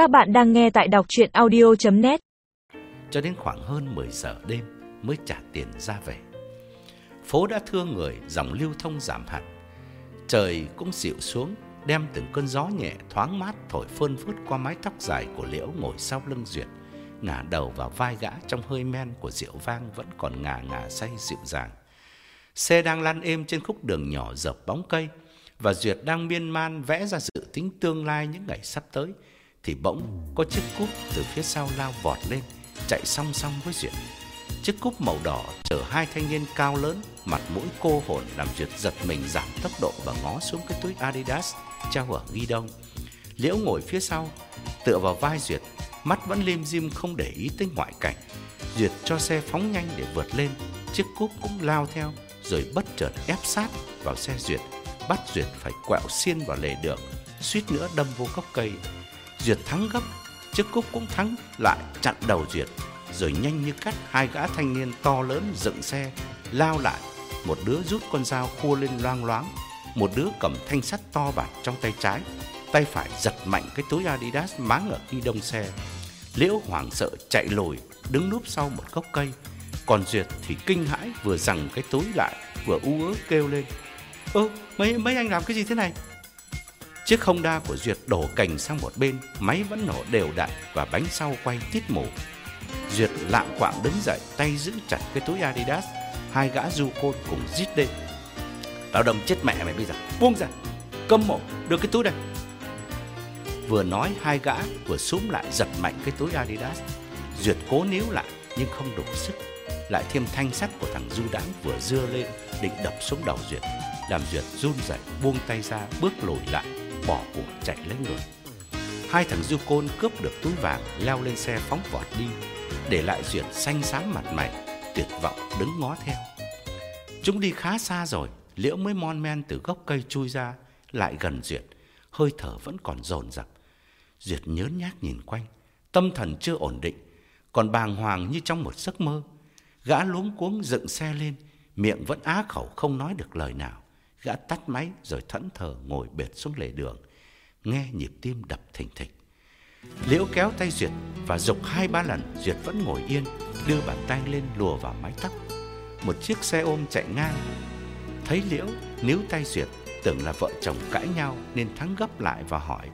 Các bạn đang nghe tại đọc chuyện audio.net Cho đến khoảng hơn 10 giờ đêm mới trả tiền ra về. Phố đã thưa người, dòng lưu thông giảm hẳn. Trời cũng dịu xuống, đem từng cơn gió nhẹ thoáng mát thổi phơn phớt qua mái tóc dài của Liễu ngồi sau lưng Duyệt, ngả đầu vào vai gã trong hơi men của rượu vang vẫn còn ngà ngà say dịu dàng. Xe đang lăn êm trên khúc đường nhỏ dọc bóng cây và Duyệt đang miên man vẽ ra dự tính tương lai những ngày sắp tới thì bỗng có chiếc cúp từ phía sau lao vọt lên, chạy song song với Duyệt. Chiếc cúp màu đỏ chở hai thanh niên cao lớn, mặt mũi cô hồn làm Duyệt giật mình giảm tốc độ và ngó xuống cái túi Adidas treo ở ghi đông. Liễu ngồi phía sau, tựa vào vai Duyệt, mắt vẫn lim dim không để ý tới ngoại cảnh. Duyệt cho xe phóng nhanh để vượt lên, chiếc cúp cũng lao theo rồi bất chợt ép sát vào xe Duyệt, bắt Duyệt phải quẹo xiên vào lề đường, suýt nữa đâm vô gốc cây. Duyệt thắng gấp, chiếc cúp cũng thắng lại chặn đầu Duyệt, rồi nhanh như cắt hai gã thanh niên to lớn dựng xe lao lại, một đứa rút con dao khua lên loang loáng, một đứa cầm thanh sắt to bản trong tay trái, tay phải giật mạnh cái túi Adidas máng ở ghi đông xe. Liễu hoảng sợ chạy lùi, đứng núp sau một gốc cây, còn Duyệt thì kinh hãi vừa giằng cái túi lại, vừa u ớ kêu lên: "Ơ, mấy mấy anh làm cái gì thế này?" Chiếc Honda của Duyệt đổ cành sang một bên, máy vẫn nổ đều đặn và bánh sau quay tít mù. Duyệt lạng quạng đứng dậy, tay giữ chặt cái túi Adidas, hai gã du côn cùng rít lên. Tao đâm chết mẹ mày bây giờ, buông ra, câm mồm, đưa cái túi đây. Vừa nói hai gã vừa súng lại giật mạnh cái túi Adidas. Duyệt cố níu lại nhưng không đủ sức. Lại thêm thanh sắt của thằng Du Đãng vừa dưa lên định đập xuống đầu Duyệt, làm Duyệt run rẩy buông tay ra bước lùi lại, bỏ cuộc chạy lấy người. Hai thằng Du Côn cướp được túi vàng leo lên xe phóng vọt đi, để lại Duyệt xanh xám mặt mày, tuyệt vọng đứng ngó theo. Chúng đi khá xa rồi, Liễu mới mon men từ gốc cây chui ra, lại gần Duyệt, hơi thở vẫn còn dồn dập. Duyệt nhớ nhác nhìn quanh, tâm thần chưa ổn định, còn bàng hoàng như trong một giấc mơ. Gã luống cuống dựng xe lên, miệng vẫn á khẩu không nói được lời nào. Gã tắt máy rồi thẫn thờ ngồi bệt xuống lề đường, nghe nhịp tim đập thình thịch. Liễu kéo tay Duyệt và dục hai ba lần, Duyệt vẫn ngồi yên, đưa bàn tay lên lùa vào mái tóc. Một chiếc xe ôm chạy ngang, thấy Liễu níu tay Duyệt, tưởng là vợ chồng cãi nhau nên thắng gấp lại và hỏi: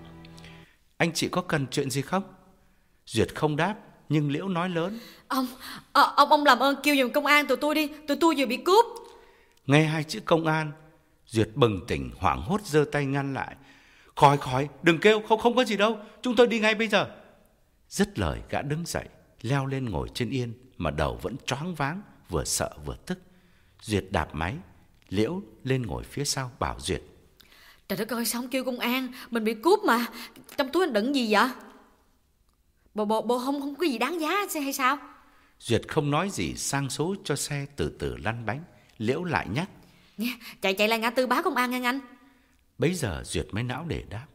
"Anh chị có cần chuyện gì không?" Duyệt không đáp, nhưng Liễu nói lớn: Ông, à, ông ông làm ơn kêu giùm công an tụi tôi đi, tụi tôi vừa bị cướp. Nghe hai chữ công an, Duyệt bừng tỉnh hoảng hốt giơ tay ngăn lại. "Khỏi khỏi, đừng kêu, không không có gì đâu, chúng tôi đi ngay bây giờ." Dứt lời gã đứng dậy, leo lên ngồi trên yên mà đầu vẫn choáng váng, vừa sợ vừa tức. Duyệt đạp máy, Liễu lên ngồi phía sau bảo Duyệt: Trời đất ơi, sao không kêu công an, mình bị cướp mà. Trong túi anh đựng gì vậy? Bộ bộ bộ không không có gì đáng giá hay sao? Duyệt không nói gì sang số cho xe từ từ lăn bánh, Liễu lại nhắc. Chạy chạy lại ngã tư báo công an nghe anh. Bấy giờ Duyệt mới não để đáp.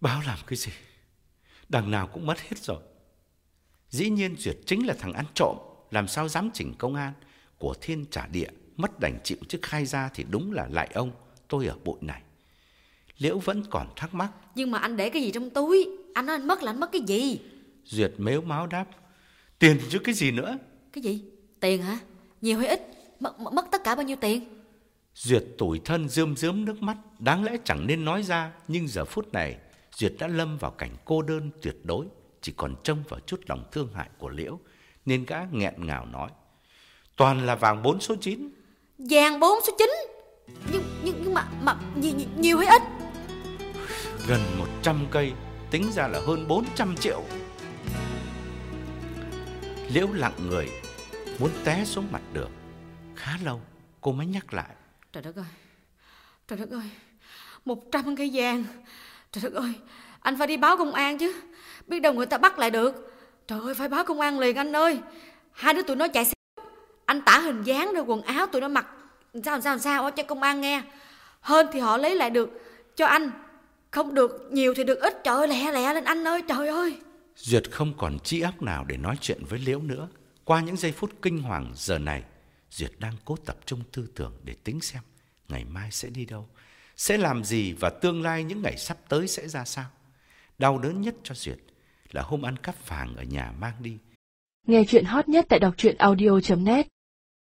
Báo làm cái gì? Đằng nào cũng mất hết rồi. Dĩ nhiên Duyệt chính là thằng ăn trộm, làm sao dám chỉnh công an. Của thiên trả địa, mất đành chịu chứ khai ra thì đúng là lại ông, tôi ở bụi này. Liễu vẫn còn thắc mắc. Nhưng mà anh để cái gì trong túi? Anh nói anh mất là anh mất cái gì? Duyệt mếu máu đáp. Tiền chứ cái gì nữa? Cái gì? Tiền hả? Nhiều hay ít? Mất, mất tất cả bao nhiêu tiền? Duyệt tủi thân rơm rớm nước mắt, đáng lẽ chẳng nên nói ra, nhưng giờ phút này, Duyệt đã lâm vào cảnh cô đơn tuyệt đối, chỉ còn trông vào chút lòng thương hại của Liễu, nên gã nghẹn ngào nói. Toàn là vàng 4 số 9. Vàng 4 số 9? Nhưng, nhưng, nhưng mà, mà nhiều, nhiều hay ít? Gần 100 cây, tính ra là hơn 400 triệu. Liễu lặng người, muốn té xuống mặt đường. Khá lâu, cô mới nhắc lại. Trời đất ơi, trời đất ơi, 100 cây vàng. Trời đất ơi, anh phải đi báo công an chứ. Biết đâu người ta bắt lại được. Trời ơi, phải báo công an liền anh ơi. Hai đứa tụi nó chạy xe. Anh tả hình dáng rồi quần áo tụi nó mặc sao sao sao cho công an nghe. Hơn thì họ lấy lại được cho anh. Không được nhiều thì được ít. Trời ơi, lẹ lẹ lên anh ơi, trời ơi. Duyệt không còn trí óc nào để nói chuyện với Liễu nữa. Qua những giây phút kinh hoàng giờ này, Duyệt đang cố tập trung tư tưởng để tính xem ngày mai sẽ đi đâu, sẽ làm gì và tương lai những ngày sắp tới sẽ ra sao. Đau đớn nhất cho Duyệt là hôm ăn cắp vàng ở nhà mang đi. Nghe chuyện hot nhất tại đọc truyện audio.net